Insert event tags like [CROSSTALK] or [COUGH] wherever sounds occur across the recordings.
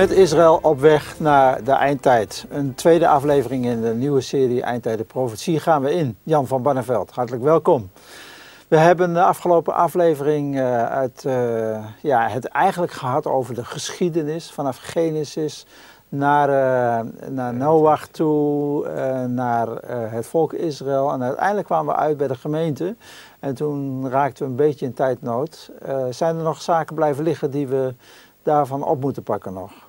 Met Israël op weg naar de eindtijd. Een tweede aflevering in de nieuwe serie Eindtijden Profetie gaan we in. Jan van Barneveld, hartelijk welkom. We hebben de afgelopen aflevering uh, uit, uh, ja, het eigenlijk gehad over de geschiedenis vanaf Genesis naar, uh, naar Noach toe, naar het volk Israël. En uiteindelijk kwamen we uit bij de gemeente. En toen raakten we een beetje in tijdnood. zijn er nog zaken blijven liggen die we daarvan op moeten pakken nog?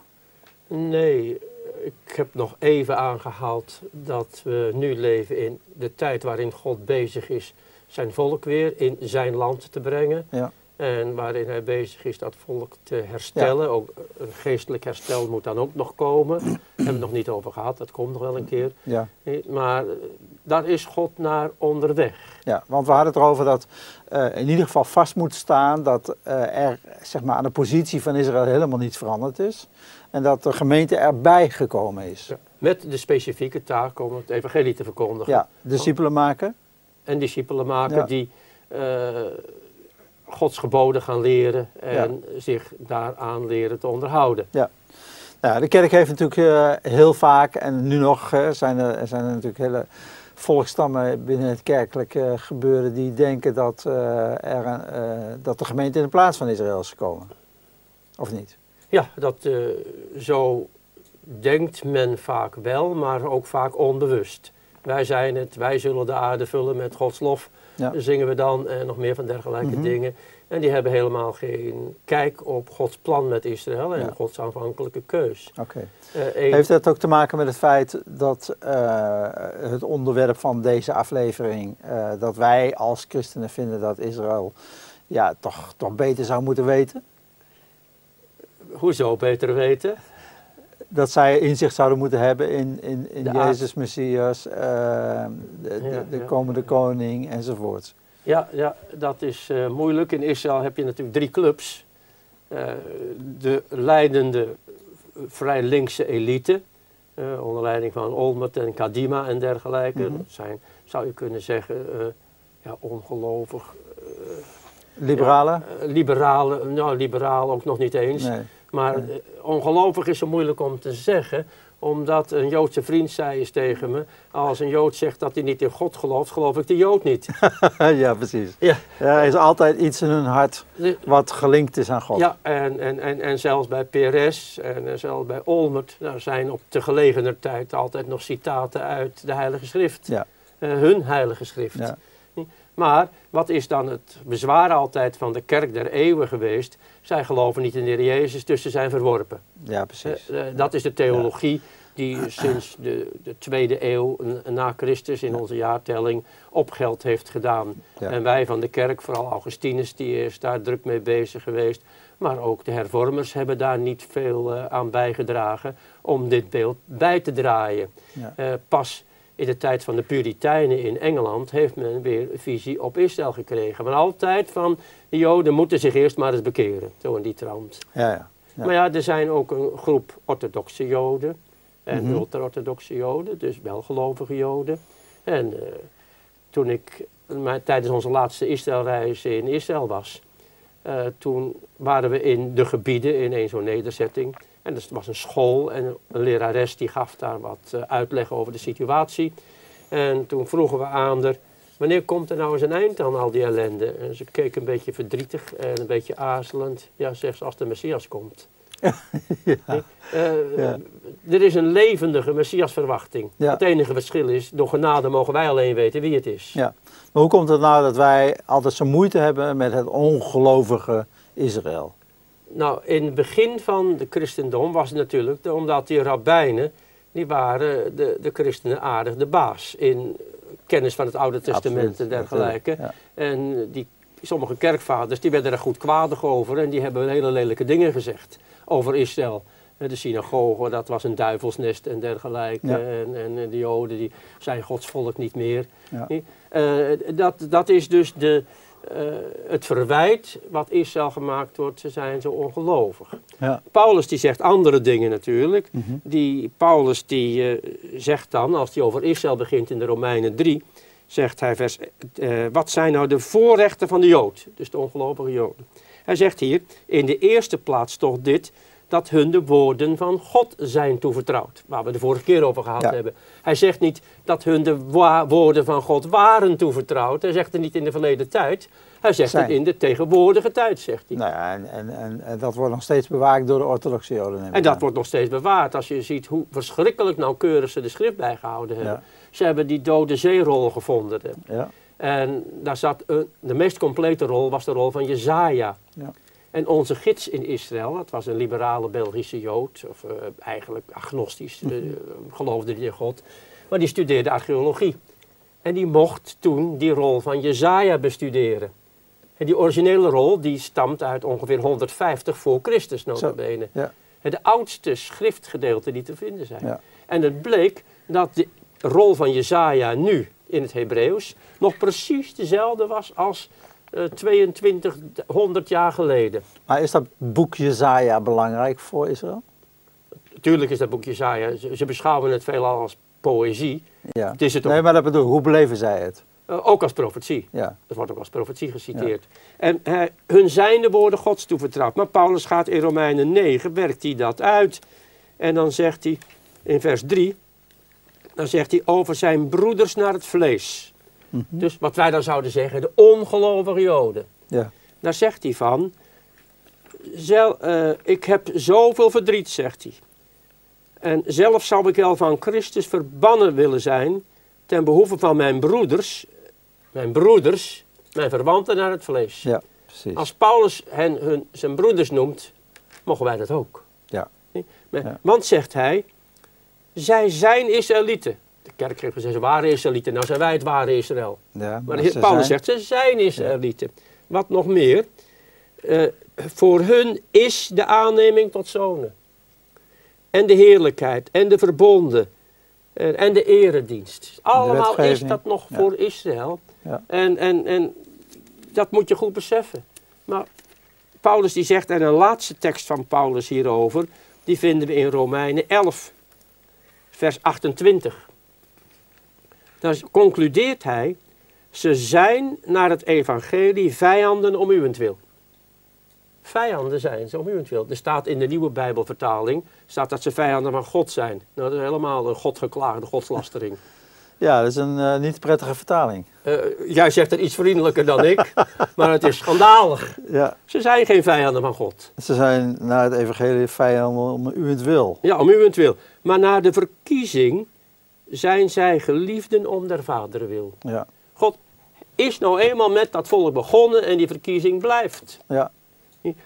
Nee, ik heb nog even aangehaald dat we nu leven in de tijd waarin God bezig is zijn volk weer in zijn land te brengen. Ja. En waarin hij bezig is dat volk te herstellen. Ook een geestelijk herstel moet dan ook nog komen. Daar [CLEARS THROAT] hebben we het nog niet over gehad, dat komt nog wel een keer. Ja. Maar eh, daar is God naar onderweg. Ja, want we hadden het erover dat uh, in ieder geval vast moet staan dat uh, er zeg maar, aan de positie van Israël helemaal niets veranderd is. En dat de gemeente erbij gekomen is. Ja, met de specifieke taak om het evangelie te verkondigen. Ja, discipelen maken. En discipelen maken die Gods geboden gaan leren en zich daaraan leren te onderhouden. Ja. Nou, de kerk heeft natuurlijk uh, heel vaak, en nu nog uh, zijn, er, zijn er natuurlijk hele volkstammen binnen het kerkelijke gebeuren die denken dat, er, dat de gemeente in de plaats van Israël is gekomen. Of niet? Ja, dat, zo denkt men vaak wel, maar ook vaak onbewust. Wij zijn het, wij zullen de aarde vullen met Gods lof ja. zingen we dan en nog meer van dergelijke mhm. dingen. En die hebben helemaal geen kijk op Gods plan met Israël en Gods aanvankelijke keus. Eh, Heeft dat ook te maken met het feit dat uh, het onderwerp van deze aflevering, uh, dat wij als christenen vinden dat Israël ja, toch, toch beter zou moeten weten? Hoezo beter weten? Dat zij inzicht zouden moeten hebben in, in, in Jezus Messias, uh, de, de, komende koning enzovoort. Ja, ja dat is uh, moeilijk. In Israël heb je natuurlijk drie clubs. Uh, de leidende, vrij linkse elite, onder leiding van Olmert en Kadima en dergelijke. Mm -hmm. Dat zijn, zou je kunnen zeggen, ja, ongelovig. liberalen? Ja, liberalen, nou liberaal ook nog niet eens. Nee. Maar ja. ongelovig is zo moeilijk om te zeggen, omdat een Joodse vriend zei eens tegen me, als een Jood zegt dat hij niet in God gelooft, geloof ik de Jood niet. [LAUGHS] ja, precies. Ja. ja. er is altijd iets in hun hart wat gelinkt is aan God. Ja, en, en, en, en zelfs bij PRS en zelfs bij Olmert, daar zijn op te gelegener tijd altijd nog citaten uit de Heilige Schrift. Ja. Uh, hun Heilige Schrift. Ja. Maar wat is dan het bezwaar altijd van de kerk der eeuwen geweest? Zij geloven niet in de Heer Jezus, dus ze zijn verworpen. Ja, precies. Uh, uh, dat is de theologie die sinds de, de tweede eeuw na Christus in onze jaartelling opgeld heeft gedaan. Ja. En wij van de kerk, vooral Augustinus, die is daar druk mee bezig geweest. Maar ook de hervormers hebben daar niet veel uh, aan bijgedragen om dit beeld bij te draaien. Ja. pas in de tijd van de Puritijnen in Engeland heeft men weer een visie op Israël gekregen. Maar altijd van de Joden moeten zich eerst maar eens bekeren. Zo in die trant. Ja, ja, ja. Maar ja, er zijn ook een groep orthodoxe Joden en mm ultra-orthodoxe Joden, dus welgelovige Joden. En uh, toen ik tijdens onze laatste Israëlreis in Israël was, uh, toen waren we in de gebieden in een zo'n nederzetting. En er was een school en een lerares die gaf daar wat uh, uitleg over de situatie. En toen vroegen we aan haar, wanneer komt er nou eens een eind aan al die ellende? En ze keek een beetje verdrietig en een beetje aarzelend. Ja, zegt ze, als de Messias komt. [LAUGHS] ja. Uh, ja. Er is een levendige Messiasverwachting. Ja. Het enige verschil is, door genade mogen wij alleen weten wie het is. Ja. Maar hoe komt het nou dat wij altijd zo moeite hebben met het ongelovige Israël? Nou, in het begin van de christendom was het natuurlijk omdat die rabbijnen, die waren de, de christenen aardig de baas in kennis van het Oude Testament Absoluut, en dergelijke. Ja. En die, sommige kerkvaders, die werden er goed kwadig over en die hebben hele lelijke dingen gezegd over Israël. De synagoge, dat was een duivelsnest en dergelijke. Ja. En, en de joden, die zijn Gods volk niet meer. Ja. Uh, dat, dat is dus de, uh, het verwijt wat Israël gemaakt wordt, ze zijn zo ongelovig. Ja. Paulus die zegt andere dingen natuurlijk. Mm -hmm. die, Paulus die uh, zegt dan, als hij over Israël begint in de Romeinen 3, zegt hij vers, uh, wat zijn nou de voorrechten van de Jood, dus de ongelovige Joden. Hij zegt hier, in de eerste plaats toch dit, dat hun de woorden van God zijn toevertrouwd. Waar we de vorige keer over gehad hebben. Hij zegt niet dat hun de woorden van God waren toevertrouwd. Hij zegt het niet in de verleden tijd. Hij zegt het in de tegenwoordige tijd, zegt hij. Nou ja, en, en, en, dat wordt nog steeds bewaakt door de orthodoxe Joden. En dat wordt nog steeds bewaard. Als je ziet hoe verschrikkelijk nauwkeurig ze de schrift bijgehouden hebben. Ze hebben die dode zeerol gevonden. Ja. En daar zat een, de meest complete rol was de rol van Jezaja. Ja. En onze gids in Israël, dat was een liberale Belgische Jood, of uh, eigenlijk agnostisch, uh, geloofde in God, maar die studeerde archeologie. En die mocht toen die rol van Jezaja bestuderen. En die originele rol die stamt uit ongeveer 150 voor Christus notabene. Ja. Het oudste schriftgedeelte die te vinden zijn. Ja. En het bleek dat de rol van Jezaja nu in het Hebreeuws nog precies dezelfde was als 2200 jaar geleden. Maar is dat boek Jezaja belangrijk voor Israël? Tuurlijk is dat boek Jezaja. Ze, ze beschouwen het veelal als poëzie. Ja. Het is het nee, maar dat bedoel hoe beleven zij het? Uh, ook als profetie. Ja. Dat wordt ook als profetie geciteerd. En uh, hun zijn de woorden Gods toevertrouwd. Maar Paulus gaat in Romeinen 9, werkt hij dat uit. En dan zegt hij in vers 3, dan zegt hij over zijn broeders naar het vlees. Mhm. Dus wat wij dan zouden zeggen, de ongelovige Joden. Ja. Daar zegt hij van, zel, uh, ik heb zoveel verdriet, zegt hij. En zelf zou ik wel van Christus verbannen willen zijn, ten behoeve van mijn broeders, mijn broeders, mijn verwanten naar het vlees. Ja, precies. Als Paulus hen hun, zijn broeders noemt, mogen wij dat ook. Ja. ja. Want, zegt hij, zij zijn Israëlieten de kerk heeft gezegd, ze waren Israëlieten. Nou zijn wij het ware Israël. Ja, maar Paulus zegt, ze zijn Israëlieten. Wat nog meer, uh, voor hun is de aanneming tot zonen. En de heerlijkheid, en de verbonden, uh, en de eredienst. Allemaal is dat nog voor Israël. Ja. En, en, en dat moet je goed beseffen. Maar Paulus die zegt, en een laatste tekst van Paulus hierover, die vinden we in Romeinen 11, vers 28 dan concludeert hij, ze zijn naar het evangelie vijanden om uwentwil. Vijanden zijn ze om uwentwil. Er staat in de nieuwe Bijbelvertaling staat dat ze vijanden van God zijn. Nou, dat is helemaal een godgeklaagde godslastering. [LAUGHS] Ja, dat is een uh, niet prettige vertaling. Uh, jij zegt het iets vriendelijker dan ik, [LAUGHS] maar het is schandalig. Ja. Ze zijn geen vijanden van God. Ze zijn naar het evangelie vijanden om uwentwil. Ja, om uwentwil. Maar naar de verkiezing zijn zij geliefden om der vaderen wil. Ja. God is nou eenmaal met dat volk begonnen en die verkiezing blijft. Ja.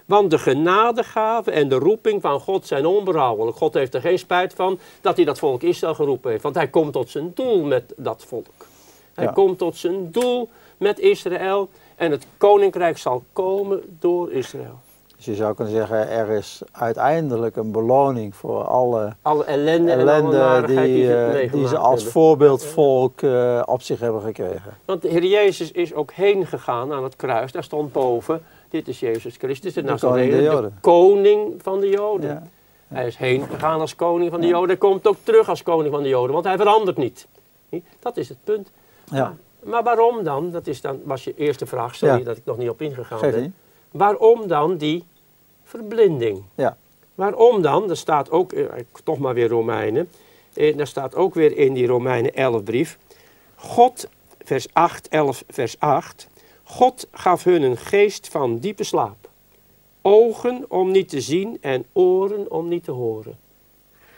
Want de genadegave en de roeping van God zijn onberouwelijk. God heeft er geen spijt van dat hij dat volk Israël geroepen heeft. Want hij komt tot zijn doel met dat volk. Hij komt tot zijn doel met Israël. En het koninkrijk zal komen door Israël. Dus je zou kunnen zeggen, er is uiteindelijk een beloning voor alle, alle ellende, ellende die, die, die, ze als voorbeeldvolk uh, op zich hebben gekregen. Want de Heer Jezus is ook heen gegaan aan het kruis. Daar stond boven, dit is Jezus Christus, de, de, koning, de koning van de Joden. Ja. Hij is heen gegaan als koning van de Joden. Hij komt ook terug als koning van de Joden, want hij verandert niet. Dat is het punt. Ja. Maar, maar waarom dan? Dat is dan, was je eerste vraag, sorry dat ik nog niet op ingegaan ben. Waarom dan die verblinding? Ja. Waarom dan? Er staat ook, eh, toch maar weer Romeinen, eh, daar staat ook weer in die Romeinen 11 brief, God, vers 8, 11, vers 8, God gaf hun een geest van diepe slaap. Ogen om niet te zien en oren om niet te horen.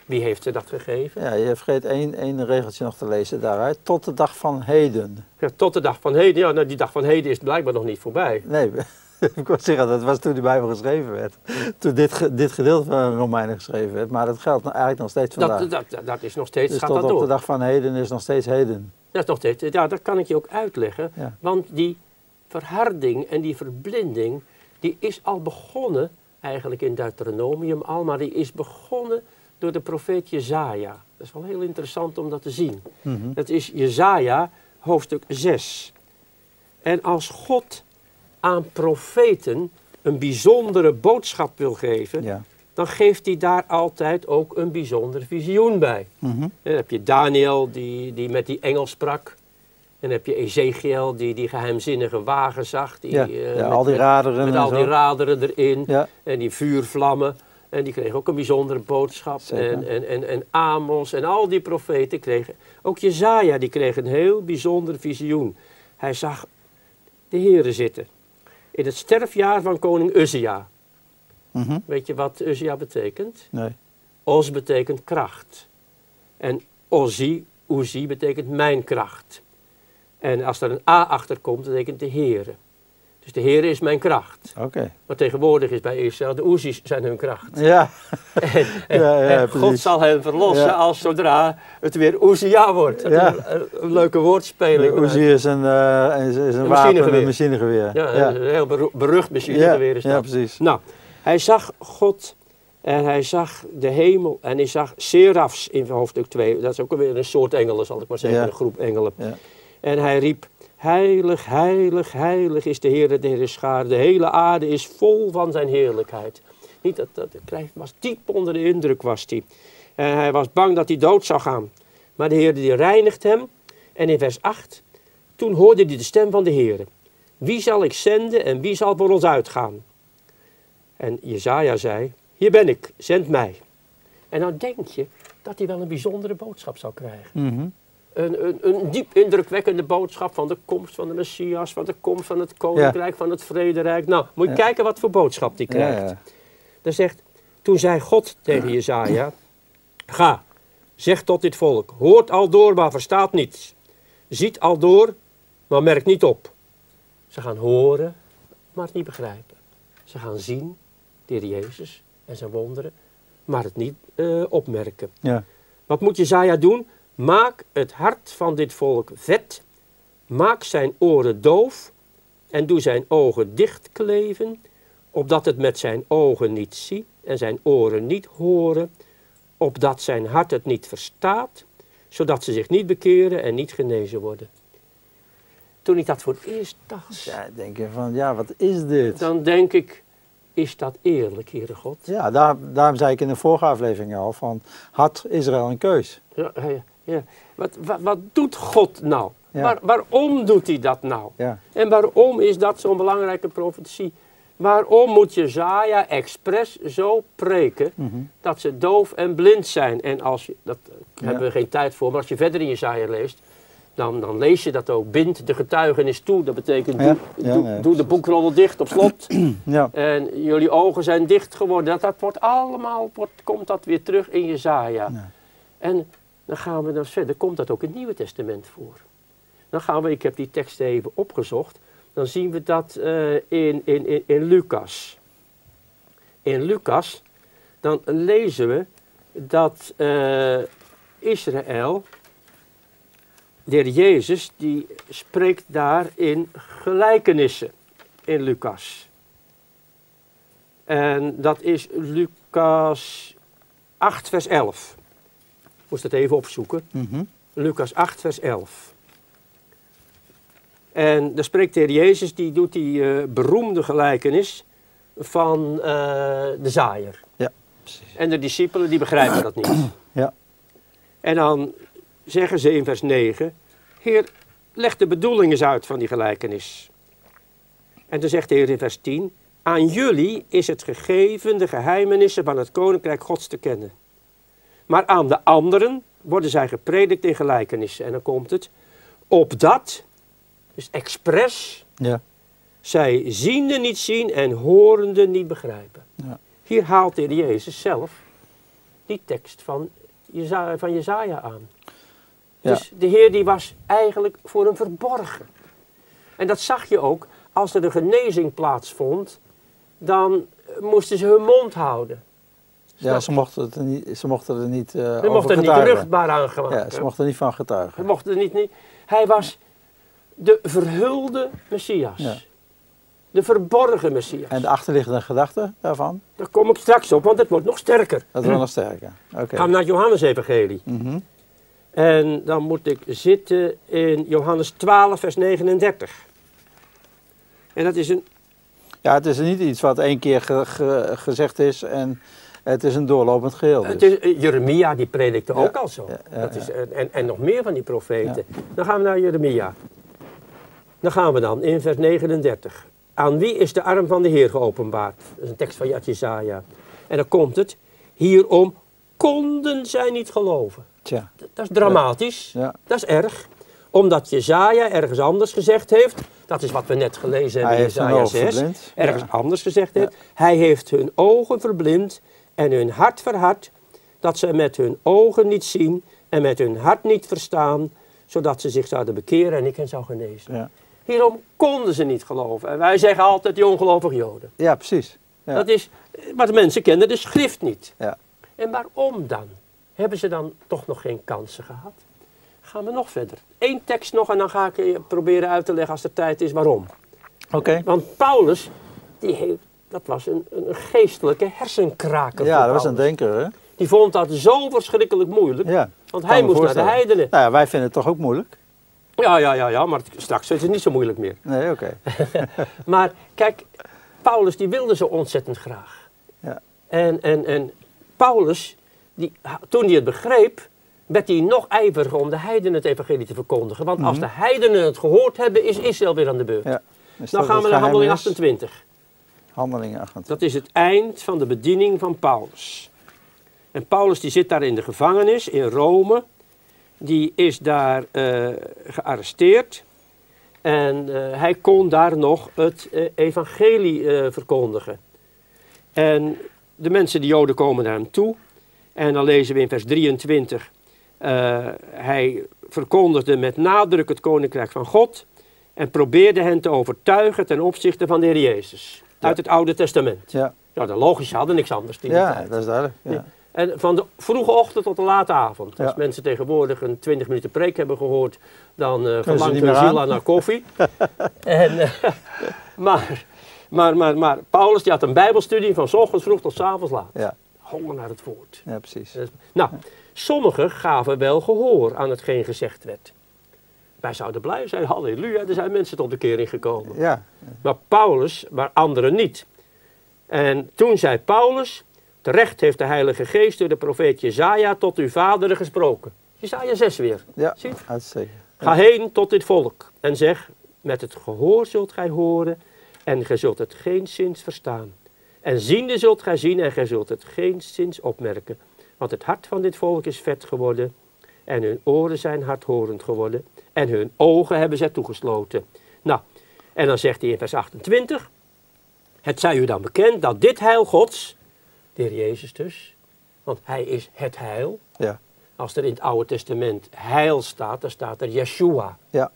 Wie heeft ze dat gegeven? Ja, je vergeet één, één regeltje nog te lezen daaruit. Tot de dag van heden. Ja, tot de dag van heden. Ja, nou, die dag van heden is blijkbaar nog niet voorbij. Nee, [LAUGHS] ik wou zeggen, dat was toen de Bijbel geschreven werd. Toen dit, dit gedeelte van Romeinen geschreven werd. Maar dat geldt eigenlijk nog steeds vandaag. Dat, dat, dat is nog steeds, dus gaat tot dat op de dag van heden is nog steeds heden. Dat is nog steeds, ja, dat kan ik je ook uitleggen. Want die verharding en die verblinding, die is al begonnen, eigenlijk in Deuteronomium al, maar die is begonnen door de profeet Jezaja. Dat is wel heel interessant om dat te zien. Mm Dat is Jezaja, hoofdstuk 6. En als God aan profeten een bijzondere boodschap wil geven, ja. dan geeft hij daar altijd ook een bijzonder visioen bij. Mhm. Dan heb je Daniel die, die met die engel sprak. En dan heb je Ezekiel die die geheimzinnige wagen zag. Die, ja, uh, met, al die raderen. Met, al die raderen erin. En die vuurvlammen. En die kregen ook een bijzondere boodschap. En, en, en, en Amos en al die profeten kregen. Ook Jezaja die kreeg een heel bijzonder visioen. Hij zag de Here zitten. In het sterfjaar van koning Uzia. Mhm. Weet je wat Uzia betekent? Nee. Os betekent kracht. En Ozi, Uzi betekent mijn kracht. En als er een A achter komt, betekent de Heere. Dus de Heere is mijn kracht. Oké. Maar tegenwoordig is bij Israël de Oezies zijn hun kracht. Ja. En, [LAUGHS] en- Ja, ja, en God zal hen verlossen Ja. als zodra het weer Oezia wordt. Dat Ja. een, een leuke woordspeling. Uzi is een, eh, is, is een, Een wapen, machinegeweer. een machinegeweer. Ja, ja. een heel beru- berucht machinegeweer is ja, dat. precies. Nou, hij zag God en hij zag de hemel en hij zag serafs in hoofdstuk 2. Dat is ook weer een soort engelen, zal ik maar zeggen, Ja. een groep engelen. Ja. En hij riep, heilig, heilig, heilig is de Heer, de Heer schaar. De hele aarde is vol van zijn heerlijkheid. Niet dat, dat, hij was diep onder de indruk was hij. En hij was bang dat hij dood zou gaan. Maar de Heer die reinigt hem. En in vers 8, toen hoorde hij de stem van de Heer. Wie zal ik zenden en wie zal voor ons uitgaan? En Jezaja zei, hier ben ik, zend mij. En nou denk je dat hij wel een bijzondere boodschap zou krijgen. Mhm. Een, een, een diep indrukwekkende boodschap van de komst van de Messias, van de komst van het koninkrijk, van het vrederijk. Nou, moet je Ja. kijken wat voor boodschap die krijgt. ja. Dan zegt, toen zei God tegen Jezaja, ga, zeg tot dit volk, hoort al door, maar verstaat niets. Ziet al door, maar merkt niet op. Ze gaan horen, maar het niet begrijpen. Ze gaan zien, de Heer Jezus en zijn wonderen, maar het niet eh, opmerken. Ja. Wat moet Jezaja doen? Maak het hart van dit volk vet. Maak zijn oren doof. En doe zijn ogen dichtkleven. Opdat het met zijn ogen niet ziet en zijn oren niet horen. Opdat zijn hart het niet verstaat. Zodat ze zich niet bekeren en niet genezen worden. Toen ik dat voor het eerst dacht, Ja, denk je van, ja, wat is dit? dan denk ik, is dat eerlijk, Heere God? Ja, daar, daarom zei ik in de vorige aflevering al van, had Israël een keus? Ja, ja. Wat, wat, wat doet God nou? Ja. Waar, waarom doet hij dat nou? Ja, En waarom is dat zo'n belangrijke profetie? Waarom moet Jezaja expres zo preken Mhm. dat ze doof en blind zijn? En als je, dat eh, Ja. hebben we geen tijd voor, maar als je verder in Jezaja leest, dan, dan lees je dat ook. Bind de getuigenis toe, dat betekent doe, doe, de boekrollel dicht op slot. [CLEARS THROAT] ja, en jullie ogen zijn dicht geworden. Dat, dat wordt allemaal, wordt, komt dat weer terug in Jezaja. Ja. En dan gaan we dan verder, komt dat ook in het Nieuwe Testament voor. Dan gaan we, ik heb die tekst even opgezocht, dan zien we dat eh, in, in, in, in Lucas. In Lucas, dan lezen we dat eh, Israël, de heer Jezus, die spreekt daar in gelijkenissen in Lucas. En dat is Lucas 8, vers 11. Moest het even opzoeken. mhm. Lucas 8, vers 11. En daar spreekt de Heer Jezus, die doet die eh, beroemde gelijkenis van eh, de zaaier. precies. En de discipelen die begrijpen dat niet. Ja. En dan zeggen ze in vers 9, Heer, leg de bedoeling eens uit van die gelijkenis. En dan zegt de Heer in vers 10, aan jullie is het gegeven de geheimenissen van het koninkrijk Gods te kennen. Maar aan de anderen worden zij gepredikt in gelijkenissen. En dan komt het, opdat, dus expres, Ja, zij ziende niet zien en horende niet begrijpen. Ja. Hier haalt de Heer Jezus zelf die tekst van, Jeza- van Jezaja aan. Ja. Dus de Heer die was eigenlijk voor een verborgen. En dat zag je ook, als er een genezing plaatsvond, dan moesten ze hun mond houden. Ja ze, mochten het er niet, ze mochten er niet Ze over mochten er niet getuigen. ruchtbaar aangemaakt. Ja, ze mochten er niet van getuigen. Ze mochten er niet, niet. Hij was de verhulde Messias. Ja. De verborgen Messias. En de achterliggende gedachte daarvan, Daar kom ik straks op, want het wordt nog sterker. dat wel nog sterker. Oké. Gaan we naar het Johannes-evangelie. Mhm. En dan moet ik zitten in Johannes 12, vers 39. En dat is een, Ja, het is niet iets wat één keer ge- ge- gezegd is en het is een doorlopend geheel. het Dus. is eh, Jeremia, die predikte ook al zo. dat is, en, en, nog meer van die profeten. Dan gaan we naar Jeremia. Dan gaan we dan in vers 39. Aan wie is de arm van de Heer geopenbaard? Dat is een tekst van Jesaja. En dan komt het, hierom konden zij niet geloven. Tja. Dat, is dramatisch, Ja. dat is erg. Omdat Jezaja ergens anders gezegd heeft, dat is wat we net gelezen hebben in Jezaja ogen 6, verblind. ergens Ja. anders gezegd heeft. Hij heeft hun ogen verblind en hun hart verhard, dat ze met hun ogen niet zien en met hun hart niet verstaan, zodat ze zich zouden bekeren en ik hen zou genezen. Ja. Hierom konden ze niet geloven. En wij zeggen altijd die ongelovige Joden. ja, precies. Ja. Dat is, maar de mensen kennen de schrift niet. Ja. En waarom dan? Hebben ze dan toch nog geen kansen gehad? Gaan we nog verder. Eén tekst nog en dan ga ik je proberen uit te leggen als er tijd is waarom. Oké. Want Paulus, die heeft, dat was een, een geestelijke hersenkraker. Ja, dat was een denker, hè? Die vond dat zo verschrikkelijk moeilijk. Ja. Want hij moest naar de heidenen. Nou ja, wij vinden het toch ook moeilijk? Ja, ja, ja, ja, maar straks is het niet zo moeilijk meer. Nee, oké. [LAUGHS] Maar kijk, Paulus die wilde zo ontzettend graag. Ja. En, en, en Paulus, die, toen hij het begreep, werd hij nog ijveriger om de heidenen het evangelie te verkondigen. Want als de heidenen het gehoord hebben, is Israël weer aan de beurt. Mhm. Ja. Dan dat gaan we naar handeling geheim is? 28. Handelingen 28. Dat is het eind van de bediening van Paulus. En Paulus die zit daar in de gevangenis in Rome. Die is daar eh, gearresteerd. En eh, hij kon daar nog het eh, evangelie verkondigen. En de mensen, de Joden, komen naar hem toe. En dan lezen we in vers 23. eh, hij verkondigde met nadruk het koninkrijk van God. En probeerde hen te overtuigen ten opzichte van de Heer Jezus. Uit het Oude Testament. Ja, Ja, de logisch, hadden niks anders die ja tijd. dat is duidelijk. Ja. En van de vroege ochtend tot de late avond. Als Ja. mensen tegenwoordig een 20 minuten preek hebben gehoord, dan ze verlangt hun ziel aan. naar koffie. [LAUGHS] en, eh, [LAUGHS] maar, maar, maar, maar Paulus die had een bijbelstudie van 's ochtends vroeg tot 's avonds laat. Ja, Honger naar het woord. ja, precies. Dus- Nou, sommigen gaven wel gehoor aan hetgeen gezegd werd. Wij zouden blij zijn, halleluja, er zijn mensen tot bekering gekomen. Ja, Maar Paulus, maar anderen niet. En toen zei Paulus, terecht heeft de Heilige Geest door de profeet Jezaja tot uw vaderen gesproken. Jezaja 6 weer. ja, Zie. Ga heen tot dit volk en zeg, met het gehoor zult gij horen en gij zult het geenszins verstaan. En ziende zult gij zien en gij zult het geenszins opmerken. Want het hart van dit volk is vet geworden en hun oren zijn hardhorend geworden en hun ogen hebben zij toegesloten. Nou, en dan zegt hij in vers 28, het zij u dan bekend dat dit heil Gods, de Heer Jezus dus, want hij is het heil. Ja, Als er in het Oude Testament heil staat, dan staat er Yeshua. ja,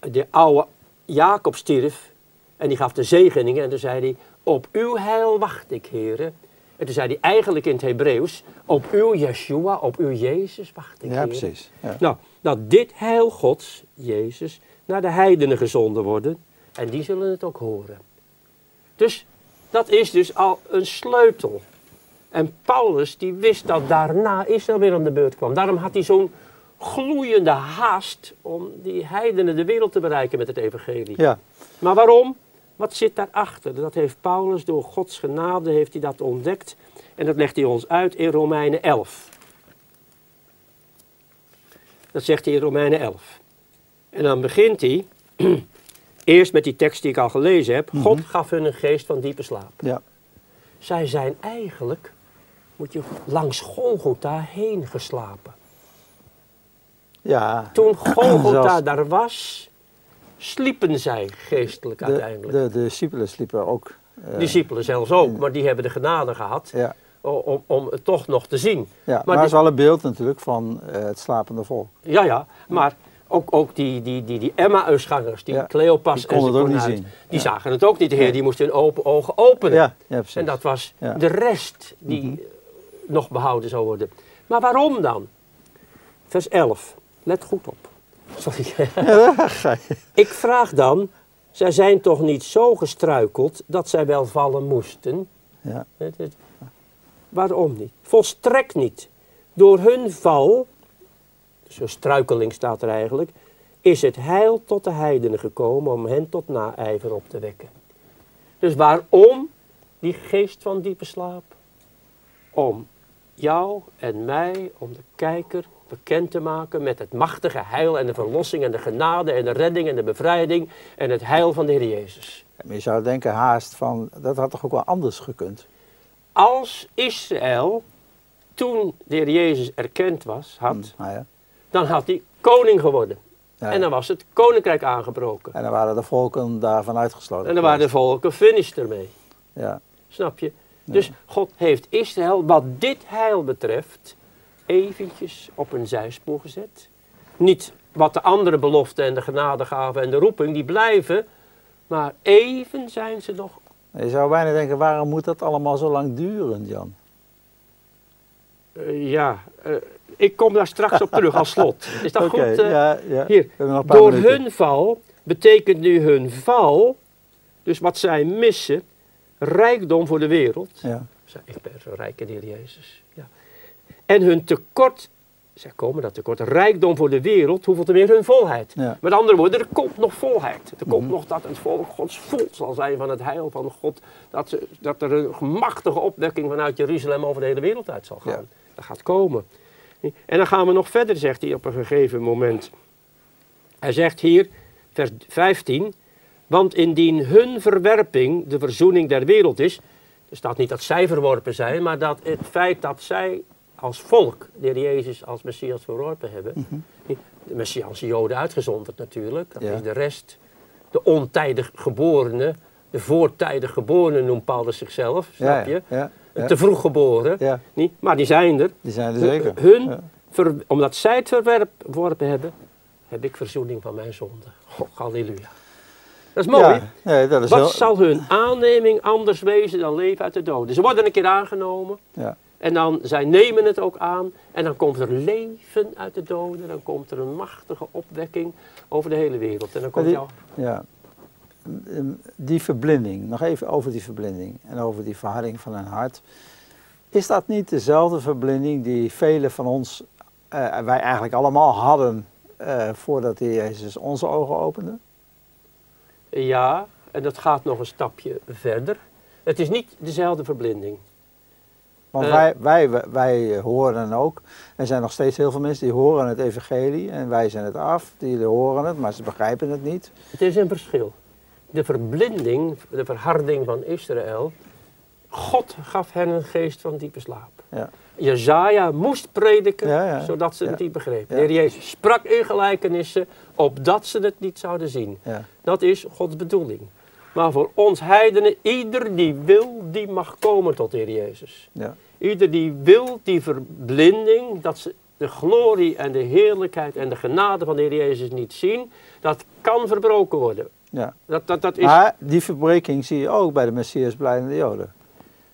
De oude Jacob stierf en die gaf de zegeningen en toen zei hij, op uw heil wacht ik, heren. En toen zei hij eigenlijk in het Hebreeuws, op uw Yeshua, op uw Jezus wacht ik, ja, heren. precies. Ja. Nou, dat dit heil Gods, Jezus, naar de heidenen gezonden worden en die zullen het ook horen. Dus dat is dus al een sleutel. En Paulus die wist dat daarna Israël weer aan de beurt kwam. Daarom had hij zo'n gloeiende haast om die heidenen de wereld te bereiken met het evangelie. ja, Maar waarom? Wat zit daarachter? Dat heeft Paulus door Gods genade heeft hij dat ontdekt. En dat legt hij ons uit in Romeinen 11. Dat zegt hij in Romeinen 11. En dan begint hij [CLEARS THROAT] eerst met die tekst die ik al gelezen heb. God gaf hun een geest van diepe slaap. ja, Zij zijn eigenlijk, moet je langs Golgotha heen geslapen. ja. Toen [CLEARS THROAT] Golgotha daar was, sliepen zij geestelijk De, uiteindelijk. de, de discipelen sliepen ook. eh, Discipelen zelfs ook, maar die hebben de genade gehad Ja, om, om het toch nog te zien. ja. maar, het is wel een beeld natuurlijk van eh, het slapende volk. Ja, ja, maar ook, ook die, die, die, die Emmausgangers, die Ja, Cleopas die konden en het ook niet zien. die Ja. zagen het ook niet. De Heer die moest hun open ogen openen. Ja, en dat was. Mhm. de rest die eh, nog behouden zou worden. Maar waarom dan? Vers 11, let goed op. Sorry. [LAUGHS] Ik vraag dan, zij zijn toch niet zo gestruikeld dat zij wel vallen moesten? Ja, Waarom niet? Volstrekt niet. Door hun val, dus een struikeling staat er eigenlijk, is het heil tot de heidenen gekomen om hen tot naijver op te wekken. Dus waarom die geest van diepe slaap? Om jou en mij, om de kijker bekend te maken met het machtige heil en de verlossing en de genade en de redding en de bevrijding en het heil van de Heer Jezus. je zou denken haast van, dat had toch ook wel anders gekund? Als Israël toen de heer Jezus erkend was, had, nou ja. dan had hij koning geworden. Ja, En dan was het koninkrijk aangebroken. En dan waren de volken daarvan uitgesloten. En dan waren de volken finished ermee. Ja, Snap je? Dus God heeft Israël, wat dit heil betreft, eventjes op een zijspoor gezet. Niet wat de andere beloften en de genadegaven en de roeping, die blijven. Maar even zijn ze nog. Je zou bijna denken, waarom moet dat allemaal zo lang duren, Jan? eh, ja, eh, ik kom daar straks op terug als slot. [LAUGHS] Is dat goed? eh? ja, ja. Hier, door minuten. hun val betekent nu hun val, dus wat zij missen, rijkdom voor de wereld. Ja, ik ben zo rijk in de Heer Jezus. Ja. En hun tekort, zij komen dat tekort, rijkdom voor de wereld, hoeveel te meer hun volheid. Ja. Met andere woorden, er komt nog volheid. Er komt Mhm. nog dat het volk Gods vol zal zijn van het heil van God. Dat, ze, dat er een machtige opwekking vanuit Jeruzalem over de hele wereld uit zal gaan. Ja. Dat gaat komen. En dan gaan we nog verder, zegt hij op een gegeven moment. Hij zegt hier, vers 15, want indien hun verwerping de verzoening der wereld is, er staat niet dat zij verworpen zijn, maar dat het feit dat zij als volk de Heer Jezus als Messias verworpen hebben, de Messiaanse Joden uitgezonderd natuurlijk, dat Ja. is de rest, de ontijdig geborenen, de voortijdig geborenen noemt Paulus zichzelf, snap je? ja, ja, Te vroeg geboren, niet? maar die zijn er. die zijn er zeker. Hun, ver- omdat zij het verworpen hebben, heb ik verzoening van mijn zonde. Oh, halleluja. Dat is mooi. Ja, nee, dat is Wat heel- zal hun aanneming anders wezen dan leven uit de doden? Ze worden een keer aangenomen Ja, en dan, zij nemen het ook aan en dan komt er leven uit de doden. Dan komt er een machtige opwekking over de hele wereld. En dan komt die- jou, ja. Ehm, Die verblinding, nog even over die verblinding en over die verharding van hun hart. Is dat niet dezelfde verblinding die velen van ons, eh, wij eigenlijk allemaal hadden eh, voordat de Heer Jezus onze ogen opende? ja, en dat gaat nog een stapje verder. Het is niet dezelfde verblinding. Want Eh. wij, wij, wij horen ook, er zijn nog steeds heel veel mensen die horen het evangelie en wijzen het af. Die horen het, maar ze begrijpen het niet. Het is een verschil. De verblinding, de verharding van Israël, God gaf hen een geest van diepe slaap. Ja, Jezaja moest prediken, Ja, ja. zodat ze het niet begrepen. De Heer Jezus sprak in gelijkenissen, opdat ze het niet zouden zien. ja, Dat is Gods bedoeling. Maar voor ons heidenen, ieder die wil, die mag komen tot de Heer Jezus. ja, Ieder die wil die verblinding, dat ze de glorie en de heerlijkheid en de genade van de Heer Jezus niet zien, dat kan verbroken worden. ja. Dat, dat, dat is, Maar die verbreking zie je ook bij de Messias blijdende Joden.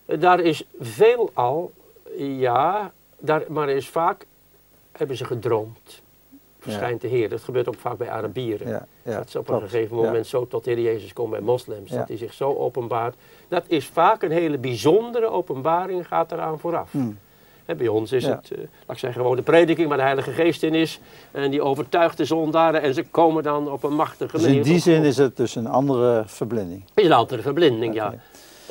Daar is veelal, ja, daar, maar is vaak, hebben ze gedroomd. Verschijnt de Heer. Dat gebeurt ook vaak bij Arabieren. Dat ze op een gegeven moment zo tot de Heer Jezus komen bij moslims. Dat hij zich zo openbaart. Dat is vaak een hele bijzondere openbaring gaat eraan vooraf. Hmm. Hè, bij ons is Ja. het, eh, laat ik zeggen, gewoon de prediking waar de Heilige Geest in is. En die overtuigt de zondaren en ze komen dan op een machtige Dus manier. in die zin is het dus een andere verblinding. is een andere verblinding, ja.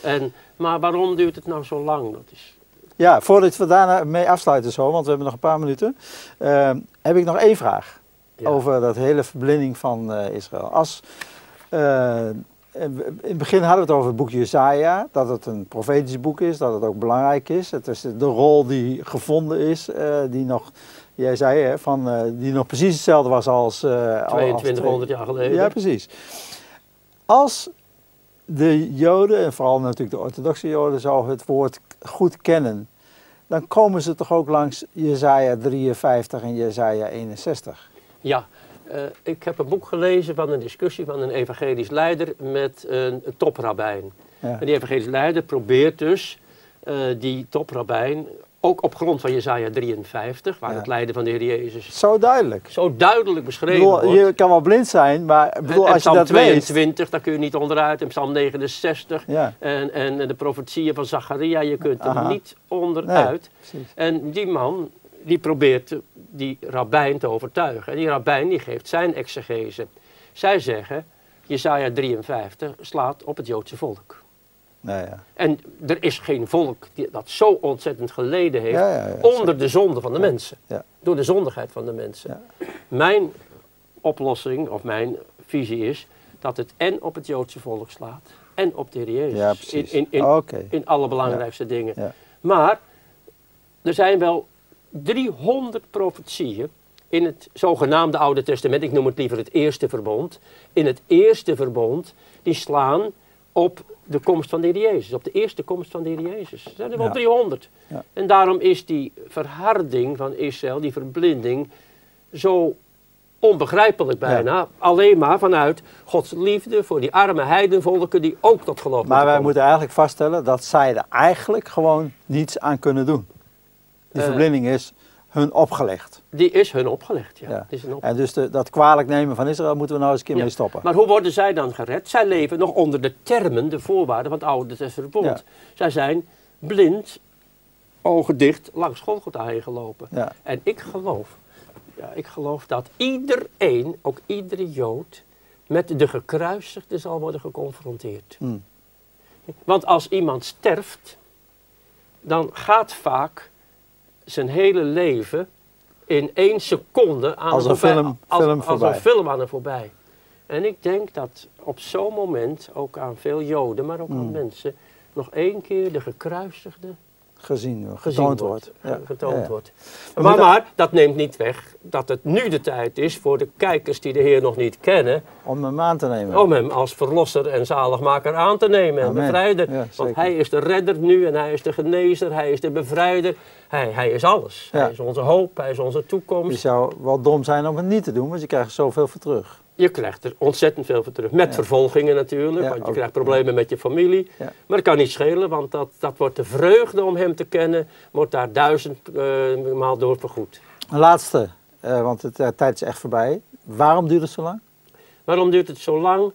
En, maar waarom duurt het nou zo lang? Dat is, Ja, voordat we daarna mee afsluiten zo, want we hebben nog een paar minuten, eh, heb ik nog één vraag ja. over dat hele verblinding van eh, Israël. Als, eh, in het begin hadden we het over het boek Jesaja, dat het een profetisch boek is, dat het ook belangrijk is. Het is de rol die gevonden is, eh, die nog, jij zei hè, van, die nog precies hetzelfde was als... als 2200 jaar geleden. Ja, precies. Als de Joden, en vooral natuurlijk de orthodoxe Joden, zou het woord goed kennen, dan komen ze toch ook langs Jesaja 53 en Jesaja 61. Ja, eh, ik heb een boek gelezen van een discussie van een evangelisch leider met een, een toprabijn. Ja. En die evangelisch leider probeert dus eh, die toprabijn, ook op grond van Jezaja 53, waar Ja. het lijden van de Heer Jezus Zo duidelijk. zo duidelijk beschreven bedoel, wordt. je kan wel blind zijn, maar bedoel, en als je Psalm dat leest... 22, daar kun je niet onderuit. En Psalm 69 Ja, en, en de profetieën van Zacharia, je kunt er Aha. niet onderuit. En die man, die probeert die rabbijn te overtuigen. En die rabbijn die geeft zijn exegese. Zij zeggen, Jesaja 53 slaat op het Joodse volk. Nou ja. En er is geen volk die, dat zo ontzettend geleden heeft Ja, ja, ja, onder de zonde van de mensen. Door de zondigheid van de mensen. Mijn oplossing, of mijn visie is, dat het en op het Joodse volk slaat en op de Heer Jezus. In, in, in, in alle belangrijkste dingen. Maar er zijn wel 300 profetieën in het zogenaamde Oude Testament, ik noem het liever het Eerste Verbond. In het Eerste Verbond, die slaan op de komst van de Heer Jezus, op de eerste komst van de Heer Jezus. Er zijn er wel Ja. 300. Ja. En daarom is die verharding van Israël, die verblinding, zo onbegrijpelijk bijna. Alleen maar vanuit Gods liefde voor die arme heidenvolken die ook tot geloof Maar wij komen. moeten eigenlijk vaststellen dat zij er eigenlijk gewoon niets aan kunnen doen. Die Eh. verblinding is hun opgelegd. Die is hun opgelegd, ja. Is En dus de, dat kwalijk nemen van Israël moeten we nou eens een keer Ja. mee stoppen. Maar hoe worden zij dan gered? Zij leven nog onder de termen, de voorwaarden van het Oude Testament. Ja. Zij zijn blind, ogen dicht, langs Golgotha heen gelopen. Ja. En ik geloof, ja, ik geloof dat iedereen, ook iedere Jood, met de gekruisigde zal worden geconfronteerd. Hm. Want als iemand sterft, dan gaat vaak zijn hele leven in één seconde aan Als een voorbij. film- als, film als een film aan hem voorbij. En ik denk dat op zo'n moment ook aan veel Joden, maar ook aan Mm. mensen, nog één keer de gekruisigde Gezien, gezien wordt. wordt. getoond ja. wordt. Maar, maar dat neemt niet weg dat het nu de tijd is voor de kijkers die de Heer nog niet kennen, Om hem aan te nemen. om hem als verlosser en zaligmaker aan te nemen en bevrijder. Ja, Want hij is de redder nu en hij is de genezer, hij is de bevrijder. Hij, hij is alles. Ja. Hij is onze hoop, hij is onze Je toekomst. zou wel dom zijn om het niet te doen, want je krijgt zoveel voor terug. Je krijgt er ontzettend veel voor terug. Met Ja. vervolgingen natuurlijk, Ja, want je ook. krijgt problemen met je familie. Maar dat kan niet schelen, want dat, dat wordt de vreugde om hem te kennen, wordt daar duizendmaal door vergoed. Een laatste, eh, want de eh, tijd is echt voorbij. Waarom duurt het zo lang? Waarom duurt het zo lang?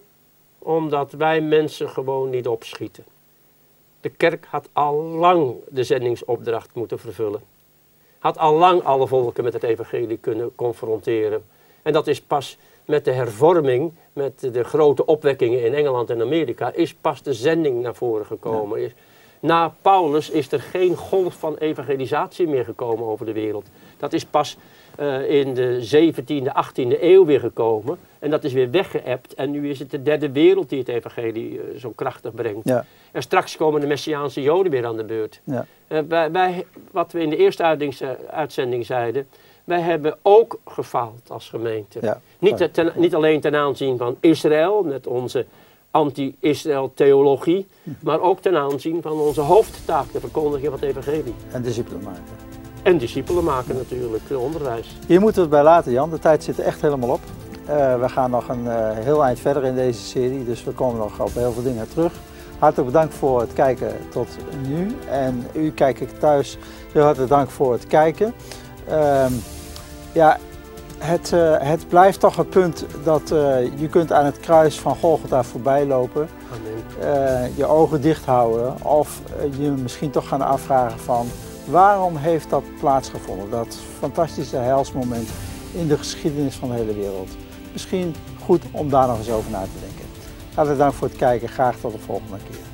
Omdat wij mensen gewoon niet opschieten. De kerk had al lang de zendingsopdracht moeten vervullen. Had al lang alle volken met het evangelie kunnen confronteren. En dat is pas met de hervorming, met de grote opwekkingen in Engeland en Amerika, is pas de zending naar voren gekomen. Na Paulus is er geen golf van evangelisatie meer gekomen over de wereld. Dat is pas eh, in de 17e, 18e eeuw weer gekomen. En dat is weer weggeëpt. En nu is het de derde wereld die het evangelie eh, zo krachtig brengt. Ja, En straks komen de Messiaanse Joden weer aan de beurt. ja, Eh, wij- wat we in de eerste uitzending zeiden, wij hebben ook gefaald als gemeente. ja. Niet, ten- niet alleen ten aanzien van Israël, met onze anti-Israël theologie, maar ook ten aanzien van onze hoofdtaak, de verkondiging van het evangelie. En discipelen maken. En discipelen maken natuurlijk, de onderwijs. Hier moeten we het bij laten, Jan. De tijd zit er echt helemaal op. Eh, we gaan nog een eh, heel eind verder in deze serie, dus we komen nog op heel veel dingen terug. Hartelijk bedankt voor het kijken tot nu. En u kijk ik thuis, heel hartelijk dank voor het kijken. Ehm, ja, het, eh, het blijft toch het punt dat eh, je kunt aan het kruis van Golgotha voorbij lopen. Eh, je ogen dicht houden of je misschien toch gaan afvragen van waarom heeft dat plaatsgevonden? Dat fantastische heilsmoment in de geschiedenis van de hele wereld. Misschien goed om daar nog eens over na te denken. Hartelijk dank voor het kijken. Graag tot de volgende keer.